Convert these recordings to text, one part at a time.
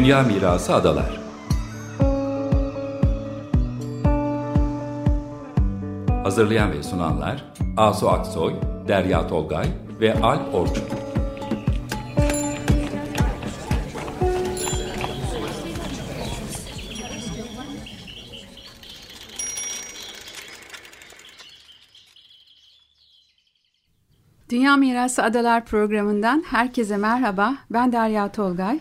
Dünya Mirası Adalar Hazırlayan ve sunanlar Asu Aksoy, Derya Tolgay ve Alp Orçun. Dünya Mirası Adalar programından herkese merhaba. Ben Derya Tolgay.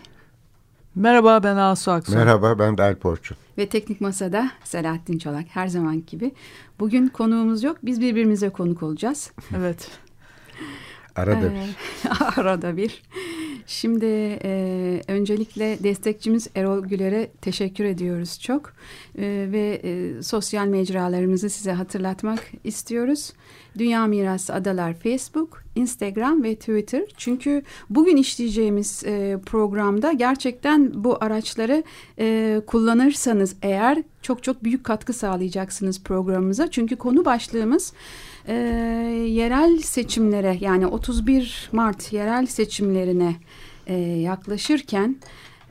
Merhaba ben Asu Aksoy. Merhaba ben de Alp Orçun. Ve Teknik Masa'da Selahattin Çolak her zaman gibi. Bugün konuğumuz yok. Biz birbirimize konuk olacağız. Evet. Arada bir. Arada bir. Şimdi e, öncelikle destekçimiz Erol Güler'e teşekkür ediyoruz çok. E, ve e, sosyal mecralarımızı size hatırlatmak istiyoruz. Dünya Mirası Adalar Facebook, Instagram ve Twitter. Çünkü bugün işleyeceğimiz e, programda gerçekten bu araçları e, kullanırsanız eğer çok çok büyük katkı sağlayacaksınız programımıza. Çünkü konu başlığımız e, yerel seçimlere yani 31 Mart yerel seçimlerine e, yaklaşırken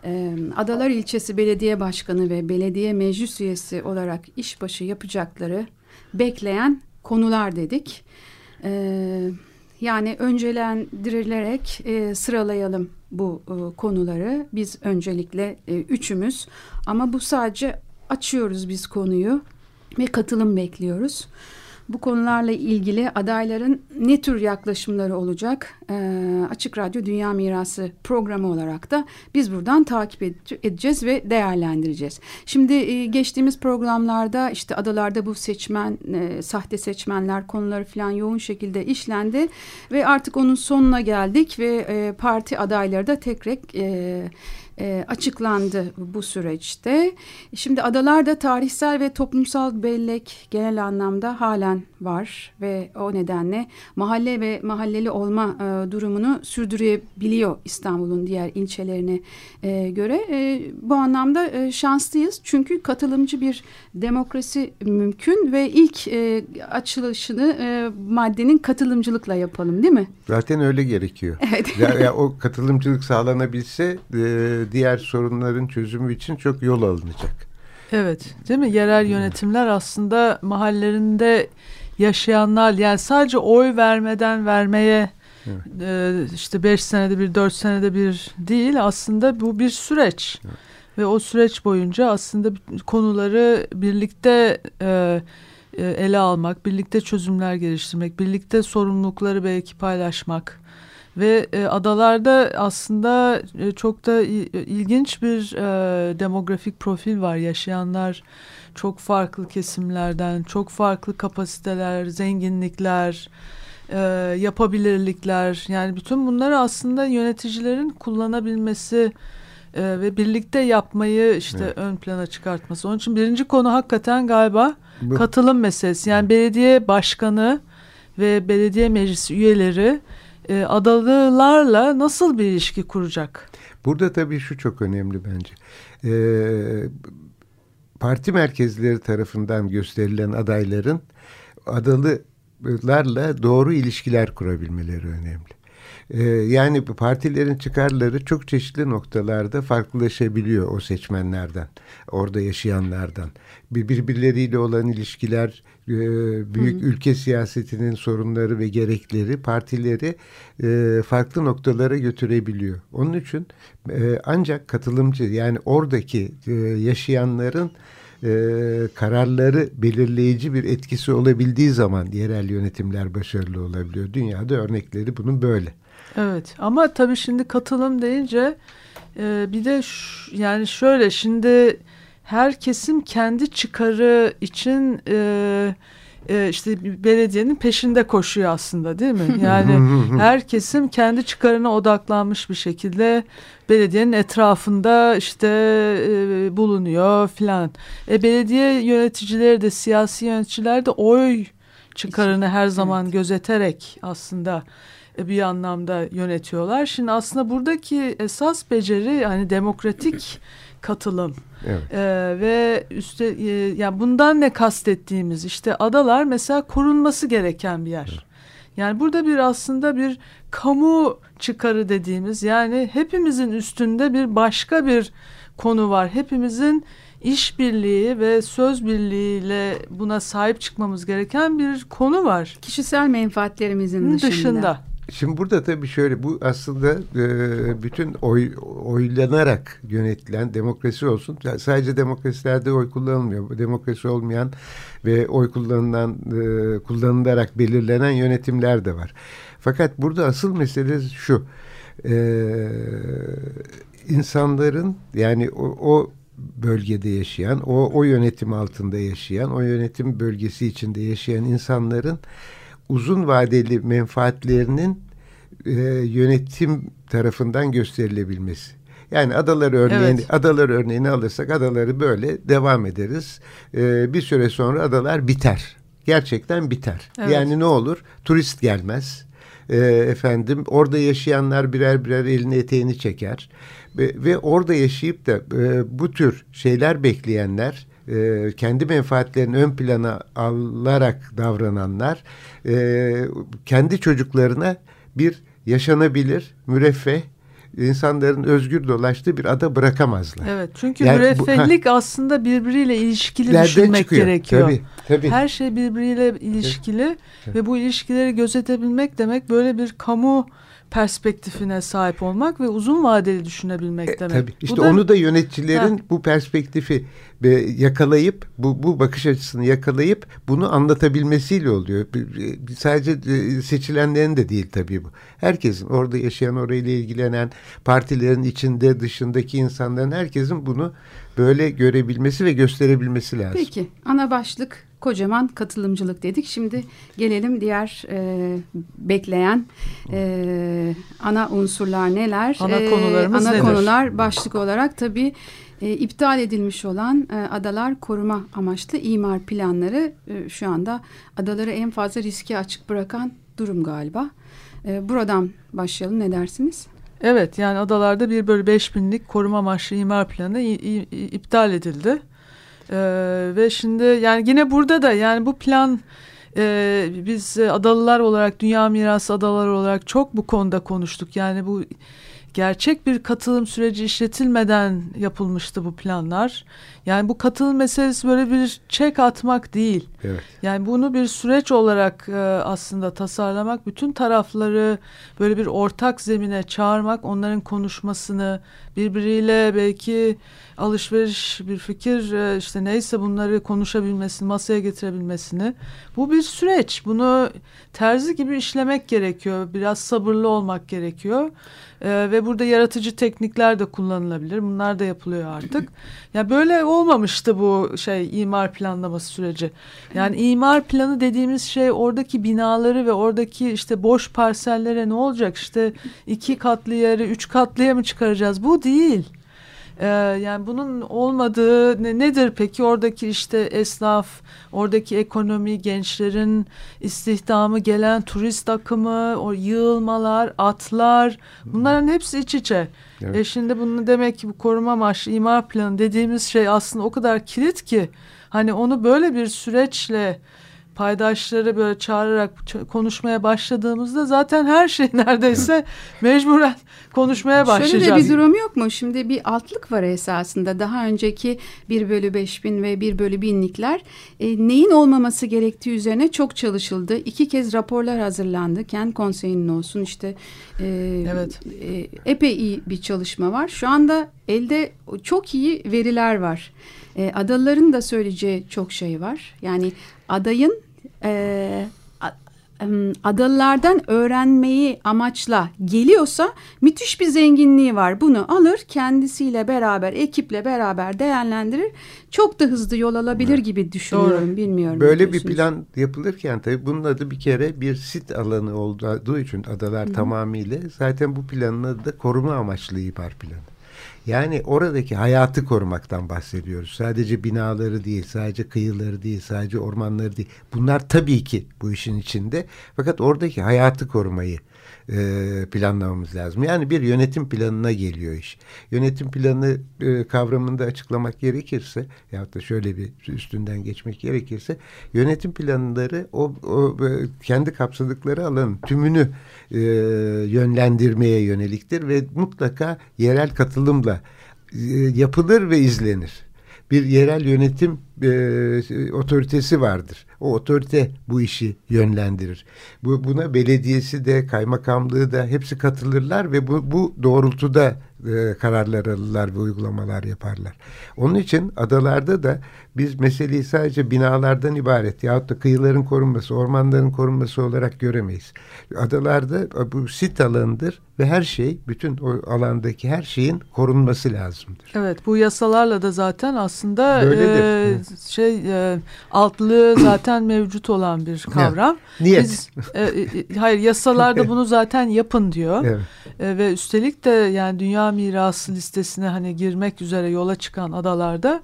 e, Adalar İlçesi Belediye Başkanı ve Belediye Meclis Üyesi olarak işbaşı yapacakları bekleyen konular dedik. E, yani öncelendirilerek e, sıralayalım bu e, konuları. Biz öncelikle e, üçümüz ama bu sadece açıyoruz biz konuyu ve katılım bekliyoruz. Bu konularla ilgili adayların ne tür yaklaşımları olacak? Ee, Açık Radyo Dünya Mirası programı olarak da biz buradan takip edeceğiz ve değerlendireceğiz. Şimdi e, geçtiğimiz programlarda işte adalarda bu seçmen, e, sahte seçmenler konuları falan yoğun şekilde işlendi ve artık onun sonuna geldik ve e, parti adayları da tekrar e, e, açıklandı bu süreçte. Şimdi adalarda tarihsel ve toplumsal bellek genel anlamda halen var ve o nedenle mahalle ve mahalleli olma e, durumunu sürdürebiliyor İstanbul'un diğer ilçelerine e, göre. E, bu anlamda e, şanslıyız çünkü katılımcı bir demokrasi mümkün ve ilk e, açılışını e, maddenin katılımcılıkla yapalım değil mi? Zaten öyle gerekiyor. Evet. ya, ya o katılımcılık sağlanabilse e, diğer sorunların çözümü için çok yol alınacak. Evet değil mi? Yerel yönetimler aslında mahallelerinde yaşayanlar yani sadece oy vermeden vermeye evet. e, işte beş senede bir dört senede bir değil aslında bu bir süreç. Evet. Ve o süreç boyunca aslında konuları birlikte e, ele almak, birlikte çözümler geliştirmek, birlikte sorumlulukları belki paylaşmak ve e, adalarda aslında e, çok da ilginç bir e, demografik profil var. Yaşayanlar çok farklı kesimlerden, çok farklı kapasiteler, zenginlikler, e, yapabilirlikler. Yani bütün bunları aslında yöneticilerin kullanabilmesi e, ve birlikte yapmayı işte evet. ön plana çıkartması. Onun için birinci konu hakikaten galiba Bu. katılım meselesi. Yani belediye başkanı ve belediye meclisi üyeleri e, adalılarla nasıl bir ilişki kuracak? Burada tabii şu çok önemli bence. E, parti merkezleri tarafından gösterilen adayların adalılarla doğru ilişkiler kurabilmeleri önemli. Ee, yani partilerin çıkarları çok çeşitli noktalarda farklılaşabiliyor o seçmenlerden, orada yaşayanlardan. Birbirleriyle olan ilişkiler, e, büyük Hı. ülke siyasetinin sorunları ve gerekleri partileri e, farklı noktalara götürebiliyor. Onun için e, ancak katılımcı yani oradaki yaşayanların kararları belirleyici bir etkisi olabildiği zaman yerel yönetimler başarılı olabiliyor. Dünyada örnekleri bunun böyle. Evet ama tabii şimdi katılım deyince e, bir de yani şöyle şimdi her kesim kendi çıkarı için e, e, işte belediyenin peşinde koşuyor aslında değil mi? Yani her kesim kendi çıkarına odaklanmış bir şekilde belediyenin etrafında işte e, bulunuyor filan. E, belediye yöneticileri de siyasi yöneticiler de oy çıkarını her zaman evet. gözeterek aslında bir anlamda yönetiyorlar. Şimdi aslında buradaki esas beceri yani demokratik katılım. Evet. Ee, ve üstte e, yani bundan ne kastettiğimiz işte adalar mesela korunması gereken bir yer. Evet. Yani burada bir aslında bir kamu çıkarı dediğimiz yani hepimizin üstünde bir başka bir konu var. Hepimizin işbirliği ve söz birliğiyle buna sahip çıkmamız gereken bir konu var. Kişisel menfaatlerimizin dışında. dışında. Şimdi burada tabii şöyle bu aslında e, bütün oy, oylanarak yönetilen demokrasi olsun. Sadece demokrasilerde oy kullanılmıyor. Demokrasi olmayan ve oy kullanılan e, kullanılarak belirlenen yönetimler de var. Fakat burada asıl mesele şu. E, insanların yani o, o bölgede yaşayan, o, o yönetim altında yaşayan, o yönetim bölgesi içinde yaşayan insanların uzun vadeli menfaatlerinin e, yönetim tarafından gösterilebilmesi. Yani adaları örneğini, evet. adaları örneğini alırsak adaları böyle devam ederiz. E, bir süre sonra adalar biter. Gerçekten biter. Evet. Yani ne olur? Turist gelmez. E, efendim orada yaşayanlar birer birer elini eteğini çeker. Ve, ve orada yaşayıp da e, bu tür şeyler bekleyenler e, kendi menfaatlerini ön plana alarak davrananlar e, kendi çocuklarına bir yaşanabilir, müreffeh insanların özgür dolaştığı bir ada bırakamazlar. Evet çünkü yani müreffehlik bu, aslında birbiriyle ilişkili düşünmek çıkıyor. gerekiyor. Tabii, tabii. Her şey birbiriyle ilişkili evet. ve bu ilişkileri gözetebilmek demek böyle bir kamu perspektifine sahip olmak ve uzun vadeli düşünebilmek e, demek. Tabii. İşte bu da, onu da yöneticilerin ha. bu perspektifi yakalayıp bu, bu bakış açısını yakalayıp bunu anlatabilmesiyle oluyor. Sadece e, seçilenlerin de değil tabii bu. Herkesin orada yaşayan orayla ilgilenen partilerin içinde dışındaki insanların herkesin bunu böyle görebilmesi ve gösterebilmesi lazım. Peki ana başlık kocaman katılımcılık dedik. Şimdi gelelim diğer e, bekleyen e, ana unsurlar neler? Ana e, konularımız Ana nedir? konular başlık olarak tabii e, iptal edilmiş olan e, adalar koruma amaçlı imar planları e, şu anda adaları en fazla riske açık bırakan durum galiba. E, buradan başlayalım ne dersiniz? Evet yani adalarda bir bölü beş binlik koruma amaçlı imar planı iptal edildi. Ee, ve şimdi yani yine burada da yani bu plan e, biz adalılar olarak dünya mirası adaları olarak çok bu konuda konuştuk. Yani bu gerçek bir katılım süreci işletilmeden yapılmıştı bu planlar. Yani bu katılım meselesi böyle bir çek atmak değil. Evet. Yani bunu bir süreç olarak e, aslında tasarlamak, bütün tarafları böyle bir ortak zemine çağırmak, onların konuşmasını, birbiriyle belki alışveriş, bir fikir e, işte neyse bunları konuşabilmesini, masaya getirebilmesini. Bu bir süreç. Bunu terzi gibi işlemek gerekiyor. Biraz sabırlı olmak gerekiyor. Ee, ve burada yaratıcı teknikler de kullanılabilir. Bunlar da yapılıyor artık. Ya böyle olmamıştı bu şey imar planlaması süreci. Yani imar planı dediğimiz şey oradaki binaları ve oradaki işte boş parsellere ne olacak? İşte iki katlı yeri üç katlıya mı çıkaracağız? Bu değil. Ee, yani bunun olmadığı ne, nedir peki oradaki işte esnaf, oradaki ekonomi, gençlerin istihdamı, gelen turist akımı, o yığılmalar, atlar bunların hepsi iç içe. Evet. E şimdi bunu demek ki bu koruma amaçlı imar planı dediğimiz şey aslında o kadar kilit ki hani onu böyle bir süreçle paydaşları böyle çağırarak konuşmaya başladığımızda zaten her şey neredeyse mecburen konuşmaya başlayacağız. Şöyle de bir durum yok mu? Şimdi bir altlık var esasında. Daha önceki 1 bölü 5 bin ve 1 bölü binlikler e, neyin olmaması gerektiği üzerine çok çalışıldı. İki kez raporlar hazırlandı. Kent Konseyi'nin olsun işte e, evet. e, epey iyi bir çalışma var. Şu anda elde çok iyi veriler var. E, adalıların da söyleyeceği çok şey var. Yani adayın e, adalılardan öğrenmeyi amaçla geliyorsa müthiş bir zenginliği var. Bunu alır kendisiyle beraber ekiple beraber değerlendirir. Çok da hızlı yol alabilir evet. gibi düşünüyorum. Doğru. Bilmiyorum. Böyle bir plan yapılırken tabii bunun adı bir kere bir sit alanı olduğu için adalar Hı tamamıyla zaten bu planın adı da koruma amaçlı ihbar planı. Yani oradaki hayatı korumaktan bahsediyoruz. Sadece binaları değil, sadece kıyıları değil, sadece ormanları değil. Bunlar tabii ki bu işin içinde. Fakat oradaki hayatı korumayı e, planlamamız lazım. Yani bir yönetim planına geliyor iş. Yönetim planı e, kavramını da açıklamak gerekirse ya da şöyle bir üstünden geçmek gerekirse yönetim planları o, o e, kendi kapsadıkları alanın tümünü e, yönlendirmeye yöneliktir ve mutlaka yerel katılımla e, yapılır ve izlenir. Bir yerel yönetim e, otoritesi vardır. O otorite bu işi yönlendirir. Bu, buna belediyesi de kaymakamlığı da hepsi katılırlar ve bu, bu doğrultuda e, kararlar alırlar ve uygulamalar yaparlar. Onun için adalarda da biz meseleyi sadece binalardan ibaret yahut da kıyıların korunması, ormanların korunması olarak göremeyiz. Adalarda bu sit alanıdır ve her şey, bütün o alandaki her şeyin korunması lazımdır. Evet, bu yasalarla da zaten aslında e, şey e, altlığı zaten mevcut olan bir kavram. Niyet. Biz, e, e, hayır, yasalarda bunu zaten yapın diyor. Evet. E, ve üstelik de yani dünya mirası listesine hani girmek üzere yola çıkan adalarda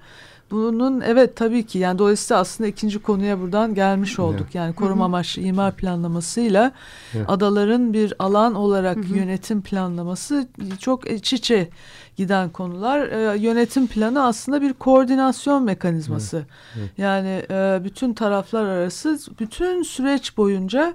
bunun evet tabii ki yani dolayısıyla aslında ikinci konuya buradan gelmiş olduk. Evet. Yani koruma amaçlı imar planlamasıyla evet. adaların bir alan olarak hı hı. yönetim planlaması çok iç içe giden konular. E, yönetim planı aslında bir koordinasyon mekanizması. Evet. Evet. Yani e, bütün taraflar arası bütün süreç boyunca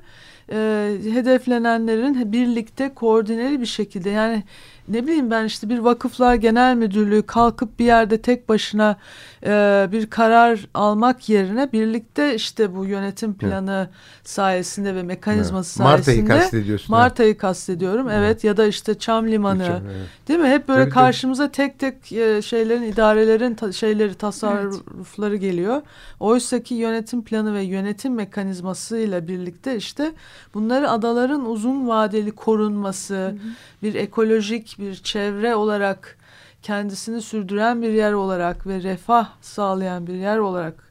e, hedeflenenlerin birlikte koordineli bir şekilde yani ne bileyim ben işte bir vakıflar genel müdürlüğü kalkıp bir yerde tek başına e, bir karar almak yerine birlikte işte bu yönetim planı evet. sayesinde ve mekanizması evet. sayesinde Mart ayı kastediyorsun. Mart ayı kastediyorum evet. evet ya da işte Çam Limanı Çam, evet. değil mi? Hep böyle tabii, karşımıza tabii. tek tek e, şeylerin idarelerin ta, şeyleri tasarrufları evet. geliyor. Oysa ki yönetim planı ve yönetim mekanizmasıyla birlikte işte bunları adaların uzun vadeli korunması, hı hı. bir ekolojik bir çevre olarak kendisini sürdüren bir yer olarak ve refah sağlayan bir yer olarak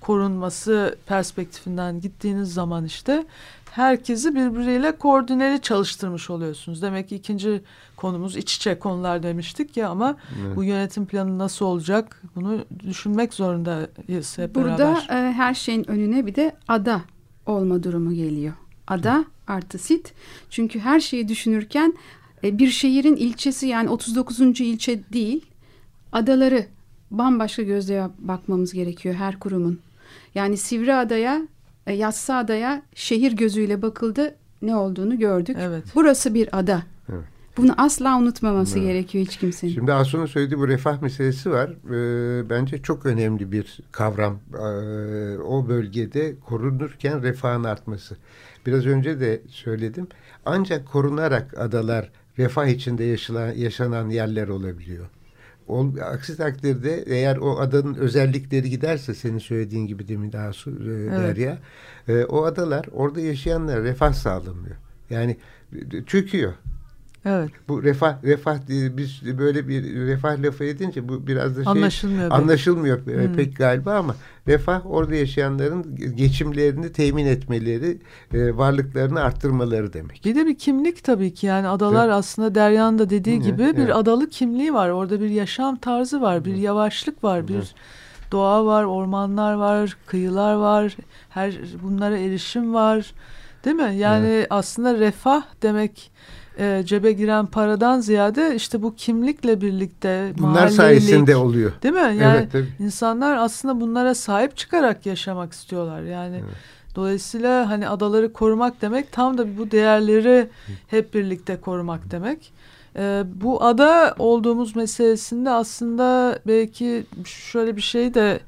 korunması perspektifinden gittiğiniz zaman işte herkesi birbiriyle koordineli çalıştırmış oluyorsunuz. Demek ki ikinci konumuz iç içe konular demiştik ya ama evet. bu yönetim planı nasıl olacak bunu düşünmek zorundayız hep Burada, beraber. Burada e, her şeyin önüne bir de ada olma durumu geliyor. Ada artı sit. Çünkü her şeyi düşünürken bir şehrin ilçesi yani 39. ilçe değil adaları bambaşka gözle bakmamız gerekiyor her kurumun. Yani Sivri Adaya, e, Yassı Adaya şehir gözüyle bakıldı ne olduğunu gördük. Evet. Burası bir ada. Evet. Bunu asla unutmaması evet. gerekiyor hiç kimsenin. Şimdi Asu'nun söylediği bu refah meselesi var. Ee, bence çok önemli bir kavram. Ee, o bölgede korunurken refahın artması. Biraz önce de söyledim. Ancak korunarak adalar refah içinde yaşanan, yaşanan yerler olabiliyor. Ol, aksi takdirde eğer o adanın özellikleri giderse senin söylediğin gibi demin daha su, e, evet. Derya e, o adalar orada yaşayanlar refah sağlamıyor. Yani e, çöküyor. Evet. Bu refah refah biz böyle bir refah lafı edince bu biraz da şey anlaşılmıyor, anlaşılmıyor pek. Hmm. pek galiba ama refah orada yaşayanların geçimlerini temin etmeleri, e, varlıklarını arttırmaları demek. Bir de bir kimlik tabii ki yani adalar evet. aslında Derya'nın da dediği gibi evet. bir adalı kimliği var. Orada bir yaşam tarzı var, bir yavaşlık var, bir doğa var, ormanlar var, kıyılar var. Her bunlara erişim var. Değil mi? Yani evet. aslında refah demek e, cebe giren paradan ziyade işte bu kimlikle birlikte bunlar sayesinde oluyor. Değil mi? Yani evet, insanlar aslında bunlara sahip çıkarak yaşamak istiyorlar. Yani evet. dolayısıyla hani adaları korumak demek tam da bu değerleri hep birlikte korumak demek. Ee, bu ada olduğumuz meselesinde aslında belki şöyle bir şey de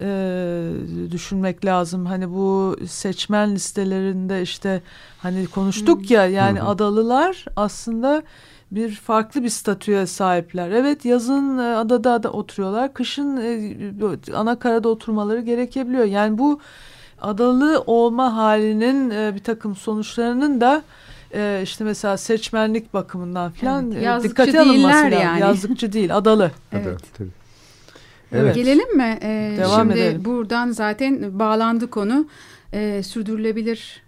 e, düşünmek lazım. Hani bu seçmen listelerinde işte hani konuştuk ya yani hı hı. adalılar aslında bir farklı bir statüye sahipler. Evet yazın e, adada da oturuyorlar. Kışın e, ana karada oturmaları gerekebiliyor. Yani bu adalı olma halinin e, bir takım sonuçlarının da e, işte mesela seçmenlik bakımından falan evet, dikkate alınması lazım. Yani. Yazlıkçı değil, adalı. evet. Adalı, tabii. Evet. Gelelim mi? Ee, Devam şimdi edelim. buradan zaten bağlandı konu. Ee, sürdürülebilir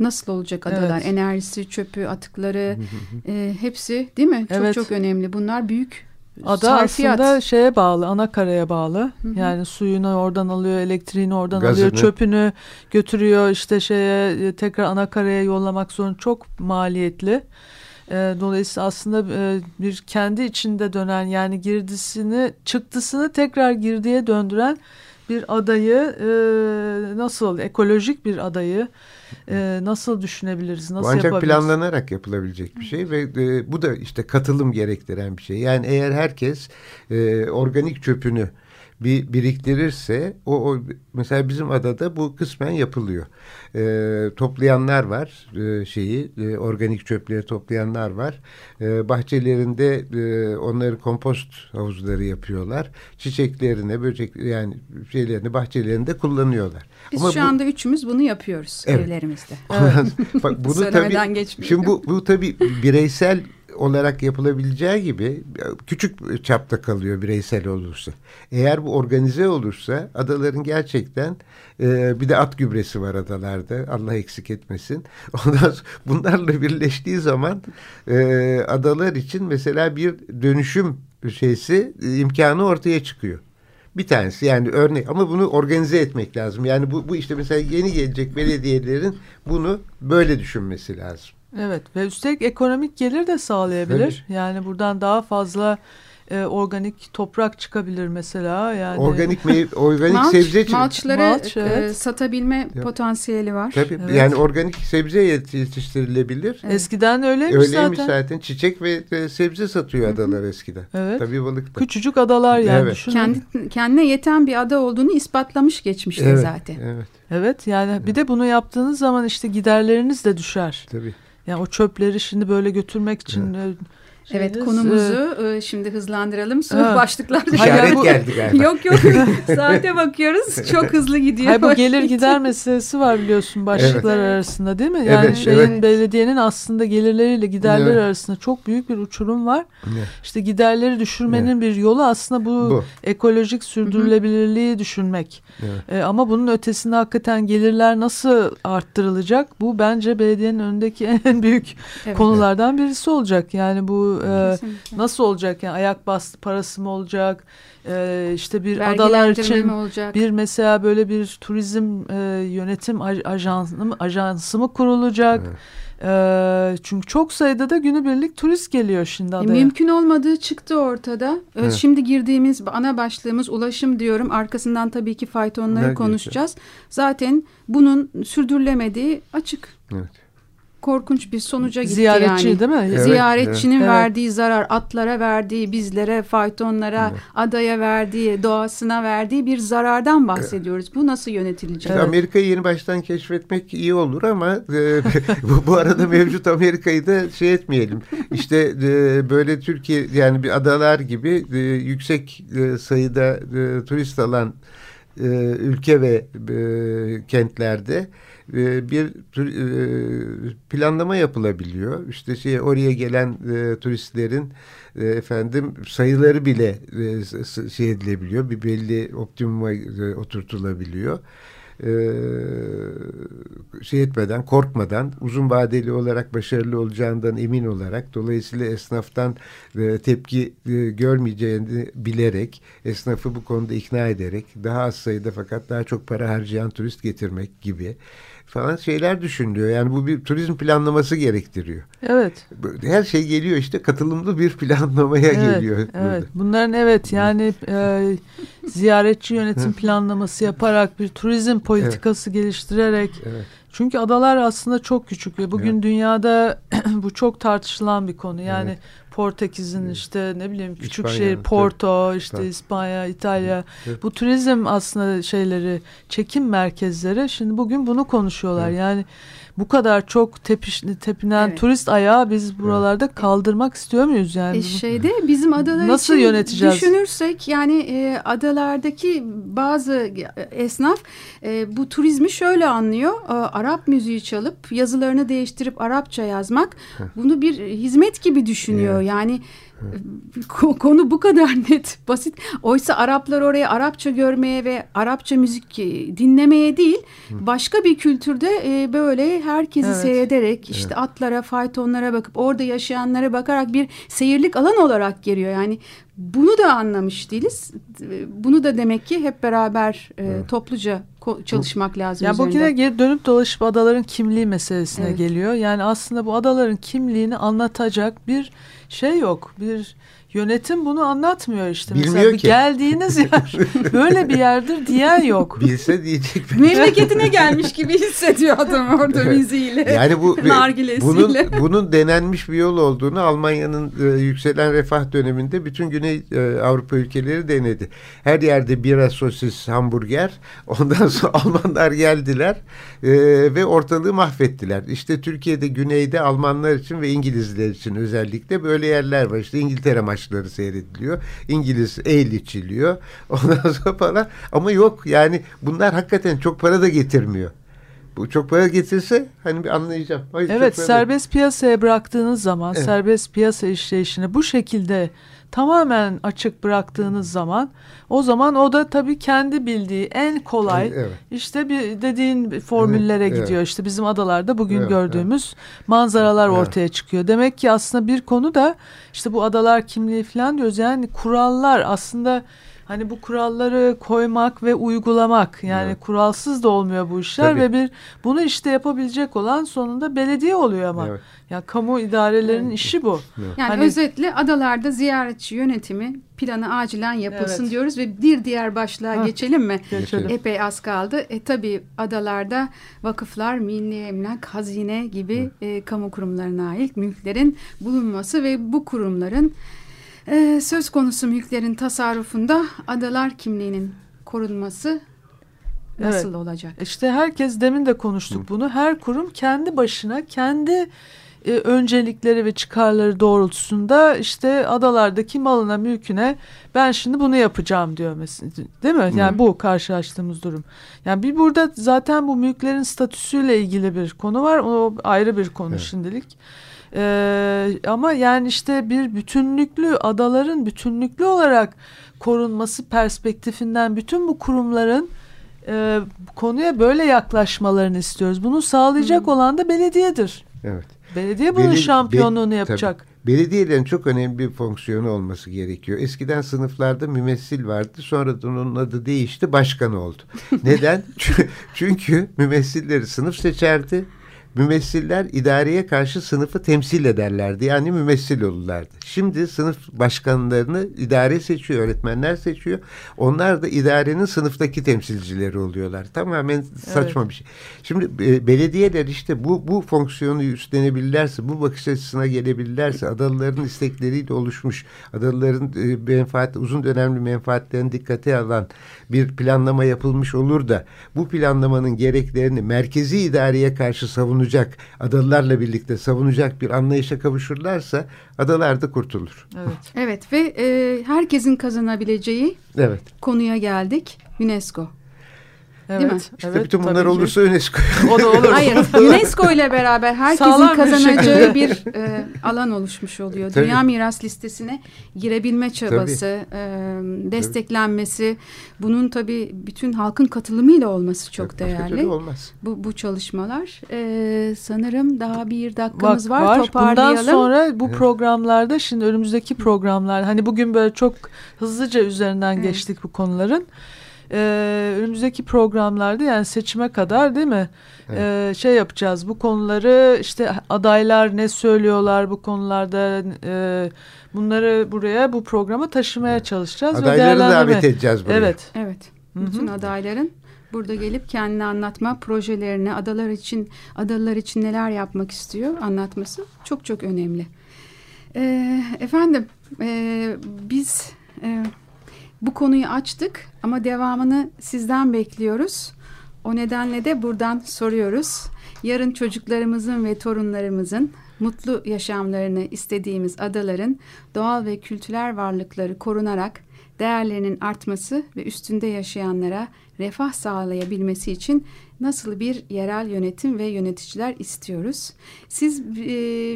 nasıl olacak adalar? Evet. Enerjisi, çöpü, atıkları e, hepsi değil mi? Çok evet. çok önemli. Bunlar büyük Ada sarfiyat. aslında şeye bağlı, ana karaya bağlı. Hı hı. Yani suyunu oradan alıyor, elektriğini oradan Gazını. alıyor, çöpünü götürüyor işte şeye e, tekrar ana karaya yollamak zorunda çok maliyetli. E, dolayısıyla aslında e, bir kendi içinde dönen yani girdisini çıktısını tekrar girdiye döndüren bir adayı e, nasıl ekolojik bir adayı e, nasıl düşünebiliriz, Bu nasıl ancak yapabiliriz? planlanarak yapılabilecek bir şey ve e, bu da işte katılım gerektiren bir şey. Yani eğer herkes e, organik çöpünü bir biriktirirse o, o mesela bizim adada bu kısmen yapılıyor. E, toplayanlar var e, şeyi e, organik çöpleri toplayanlar var. E, bahçelerinde e, onları kompost havuzları yapıyorlar. Çiçeklerine, böcek yani şeylerini bahçelerinde kullanıyorlar. Biz Ama şu bu- anda üçümüz bunu yapıyoruz Evet. evlerimizde. Bak bunu tabii geçmeyelim. şimdi bu bu tabii bireysel olarak yapılabileceği gibi küçük çapta kalıyor bireysel olursa. Eğer bu organize olursa adaların gerçekten e, bir de at gübresi var adalarda Allah eksik etmesin. Ondan sonra bunlarla birleştiği zaman e, adalar için mesela bir dönüşüm şeysi e, imkanı ortaya çıkıyor. Bir tanesi yani örnek ama bunu organize etmek lazım. Yani bu, bu işte mesela yeni gelecek belediyelerin bunu böyle düşünmesi lazım. Evet ve üstelik ekonomik gelir de sağlayabilir. Yani buradan daha fazla e, organik toprak çıkabilir mesela. Yani Organik meyve, organik Malç, sebze çi- malçları Malç, e, evet. satabilme Evet. potansiyeli var. Tabii Evet. yani organik sebze yet- yetiştirilebilir. eskiden öyleymiş, Öyleymiş zaten. zaten. Çiçek ve e, sebze satıyor adalar eskiden. Evet. Tabii balık da. Küçücük adalar yani Evet. düşünün. Kendi, kendine yeten bir ada olduğunu ispatlamış geçmişte Evet, zaten. Evet Evet yani bir de bunu yaptığınız zaman işte giderleriniz de düşer. tabii. Yani o çöpleri şimdi böyle götürmek için e, Evet konumuzu e, şimdi hızlandıralım. Son Ha. başlıklar. İşaret bu- geldi galiba. yok yok saate bakıyoruz. Çok hızlı e, gidiyor. Hayır, bu gelir gider meselesi var biliyorsun başlıklar Evet. arasında değil mi? Yani Evet, şeyin evet. belediyenin aslında gelirleriyle giderleri Evet. arasında çok büyük bir uçurum var. Evet. İşte giderleri düşürmenin bir yolu aslında bu, Bu. ekolojik sürdürülebilirliği düşünmek. Evet. E, ama bunun ötesinde hakikaten gelirler nasıl arttırılacak? Bu bence belediyenin önündeki en büyük Evet. konulardan birisi olacak. Yani bu e, Kesinlikle. nasıl olacak? Yani ayak bastı parası mı olacak? E, işte bir adalar için olacak? bir mesela böyle bir turizm e, yönetim aj- ajansı mı, ajansı mı kurulacak? Evet. E, çünkü çok sayıda da günübirlik turist geliyor şimdi E, adaya. mümkün olmadığı çıktı ortada. E, Evet. Şimdi girdiğimiz ana başlığımız ulaşım diyorum. Arkasından tabii ki faytonları konuşacağız. Zaten bunun sürdürülemediği açık. Evet. Korkunç bir sonuca gitti Ziyaretçi yani. değil mi? Evet. Ziyaretçinin evet. verdiği zarar, atlara verdiği, bizlere, faytonlara, Evet. adaya verdiği, doğasına verdiği bir zarardan bahsediyoruz. Bu nasıl yönetilecek? İşte Amerika'yı yeni baştan keşfetmek iyi olur ama e, bu, bu arada mevcut Amerika'yı da şey etmeyelim. İşte e, böyle Türkiye yani bir adalar gibi e, yüksek e, sayıda e, turist alan e, ülke ve e, kentlerde e, bir e, planlama yapılabiliyor. İşte şey oraya gelen e, turistlerin efendim sayıları bile e, şey edilebiliyor. Bir belli optimuma oturtulabiliyor. Şey etmeden, korkmadan, uzun vadeli olarak başarılı olacağından emin olarak, dolayısıyla esnaftan tepki görmeyeceğini bilerek, esnafı bu konuda ikna ederek, daha az sayıda fakat daha çok para harcayan turist getirmek gibi falan şeyler düşünülüyor. Yani bu bir turizm planlaması gerektiriyor. Evet. Her şey geliyor işte katılımlı bir planlamaya Evet, geliyor. evet. burada. Bunların evet yani e, ziyaretçi yönetim planlaması yaparak bir turizm politikası geliştirerek Evet. çünkü adalar aslında çok küçük ve bugün Evet. dünyada bu çok tartışılan bir konu. Yani Evet. Portekiz'in işte ne bileyim küçük İspanya, şehir tabii. Porto, işte Tabii. İspanya, İtalya. Evet. Bu turizm aslında şeyleri, çekim merkezleri şimdi bugün bunu konuşuyorlar. Evet. Yani bu kadar çok tepiş, tepinen Evet. turist ayağı biz buralarda kaldırmak istiyor muyuz yani? E şeyde bizim adalar Nasıl için yöneteceğiz? düşünürsek yani e, adalardaki bazı esnaf e, bu turizmi şöyle anlıyor. E, Arap müziği çalıp yazılarını değiştirip Arapça yazmak bunu bir hizmet gibi düşünüyor. Evet. Yani e, konu bu kadar net, basit. Oysa Araplar oraya Arapça görmeye ve Arapça müzik e, dinlemeye değil, başka bir kültürde e, böyle herkesi evet. seyrederek işte evet. atlara, faytonlara bakıp orada yaşayanlara bakarak bir seyirlik alan olarak geliyor. Yani bunu da anlamış değiliz. Bunu da demek ki hep beraber e, evet. topluca çalışmak lazım. Yani bu yine geri dönüp dolaşıp adaların kimliği meselesine evet. geliyor. Yani aslında bu adaların kimliğini anlatacak bir şey yok. Bir Yönetim bunu anlatmıyor işte. Bilmiyor Mesela ki. Geldiğiniz yer böyle bir yerdir diyen yok. Bilse diyecek. Memleketine gelmiş gibi hissediyor adam orada müziğiyle. Yani bu bunun, bunun denenmiş bir yol olduğunu Almanya'nın e, yükselen refah döneminde bütün Güney e, Avrupa ülkeleri denedi. Her yerde bira, sosis, hamburger. Ondan sonra Almanlar geldiler e, ve ortalığı mahvettiler. İşte Türkiye'de güneyde Almanlar için ve İngilizler için özellikle böyle yerler var. İşte İngiltere maçı maçları seyrediliyor. İngiliz el içiliyor. Ondan sonra falan. Ama yok yani bunlar hakikaten çok para da getirmiyor. Bu çok para getirse hani bir anlayacağım. Hayır, evet serbest piyasaya bıraktığınız zaman evet. serbest piyasa işleyişini bu şekilde tamamen açık bıraktığınız zaman o zaman o da tabii kendi bildiği en kolay evet. işte bir dediğin formüllere evet. gidiyor. İşte bizim adalarda bugün evet. gördüğümüz evet. manzaralar evet. ortaya çıkıyor. Demek ki aslında bir konu da işte bu adalar kimliği falan diyoruz. Yani kurallar aslında hani bu kuralları koymak ve uygulamak yani evet. kuralsız da olmuyor bu işler Tabii. ve bir bunu işte yapabilecek olan sonunda belediye oluyor ama. Evet. Ya kamu idarelerinin evet. işi bu. Evet. Yani hani, özetle adalarda ziyaretçi yönetimi planı acilen yapılsın evet. diyoruz ve bir diğer başlığa ha. geçelim mi? Geçelim. Epey az kaldı. E tabii adalarda vakıflar, milli emlak, hazine gibi e, kamu kurumlarına ait mülklerin bulunması ve bu kurumların e, söz konusu mülklerin tasarrufunda adalar kimliğinin korunması nasıl evet. olacak? İşte herkes demin de konuştuk Hı. bunu. Her kurum kendi başına kendi e, öncelikleri ve çıkarları doğrultusunda işte adalardaki malına mülküne ben şimdi bunu yapacağım diyor mesela değil mi? Yani Hı. bu karşılaştığımız durum. Yani bir burada zaten bu mülklerin statüsüyle ilgili bir konu var. O ayrı bir konu evet. şimdilik. Ee, ama yani işte bir bütünlüklü adaların bütünlüklü olarak korunması perspektifinden bütün bu kurumların e, konuya böyle yaklaşmalarını istiyoruz. Bunu sağlayacak hmm. olan da belediyedir. Evet. Belediye bunun Beli şampiyonluğunu be yapacak. Tabii. Belediyelerin çok önemli bir fonksiyonu olması gerekiyor. Eskiden sınıflarda mümessil vardı. Sonradan onun adı değişti, başkan oldu. Neden? Çünkü mümessilleri sınıf seçerdi mümessiller idareye karşı sınıfı temsil ederlerdi. Yani mümessil olurlardı. Şimdi sınıf başkanlarını idare seçiyor, öğretmenler seçiyor. Onlar da idarenin sınıftaki temsilcileri oluyorlar. Tamamen saçma evet. bir şey. Şimdi e, belediyeler işte bu bu fonksiyonu üstlenebilirlerse, bu bakış açısına gelebilirlerse, adalıların istekleriyle oluşmuş, adalıların e, menfaat, uzun dönemli menfaatlerini dikkate alan bir planlama yapılmış olur da bu planlamanın gereklerini merkezi idareye karşı savunacak, adalılarla birlikte savunacak bir anlayışa kavuşurlarsa adalar da kurtulur. Evet, evet ve e, herkesin kazanabileceği evet. konuya geldik. UNESCO. Evet, Değil mi? İşte evet, bütün bunlar olursa UNESCO. O da olur. Hayır, UNESCO ile beraber herkesin Sağlam kazanacağı bir, bir e, alan oluşmuş oluyor. Tabii. Dünya miras listesine girebilme çabası, e, desteklenmesi, tabii. bunun tabii bütün halkın katılımıyla olması çok tabii, değerli. olmaz. Bu, bu çalışmalar. E, sanırım daha bir dakikamız Bak, var. var. Toparlayalım. Bundan sonra bu programlarda şimdi önümüzdeki programlar hani bugün böyle çok hızlıca üzerinden evet. geçtik bu konuların e, önümüzdeki programlarda yani seçime kadar değil mi evet. e, şey yapacağız bu konuları işte adaylar ne söylüyorlar bu konularda e, bunları buraya bu programa taşımaya evet. çalışacağız. Adayları davet edeceğiz buraya. Evet. Evet. Bütün Hı -hı. adayların burada gelip kendini anlatma projelerini adalar için adalar için neler yapmak istiyor anlatması çok çok önemli. E, efendim e, biz e, bu konuyu açtık ama devamını sizden bekliyoruz. O nedenle de buradan soruyoruz. Yarın çocuklarımızın ve torunlarımızın mutlu yaşamlarını istediğimiz adaların doğal ve kültürel varlıkları korunarak değerlerinin artması ve üstünde yaşayanlara refah sağlayabilmesi için nasıl bir yerel yönetim ve yöneticiler istiyoruz? Siz e,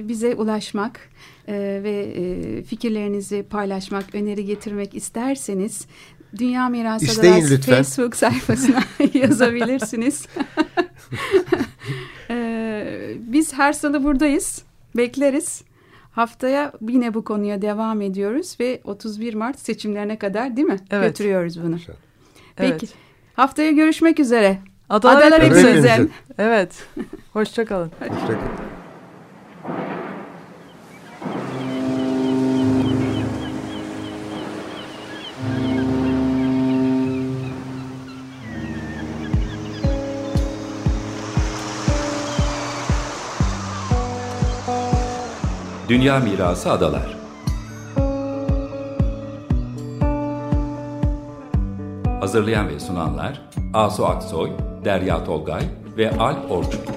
bize ulaşmak e, ve e, fikirlerinizi paylaşmak, öneri getirmek isterseniz Dünya Mirası Adalar Facebook sayfasına yazabilirsiniz. e, biz her salı buradayız. Bekleriz. Haftaya yine bu konuya devam ediyoruz ve 31 Mart seçimlerine kadar değil mi? Evet. Götürüyoruz bunu. Güzel. Peki. Evet. Haftaya görüşmek üzere. Adalar, Adalar hepimize. hepimizin. Evet. Hoşçakalın. Hoşçakalın. Dünya Mirası Adalar Hazırlayan ve sunanlar Asu Aksoy, Derya Tolgay ve Alp Orçun.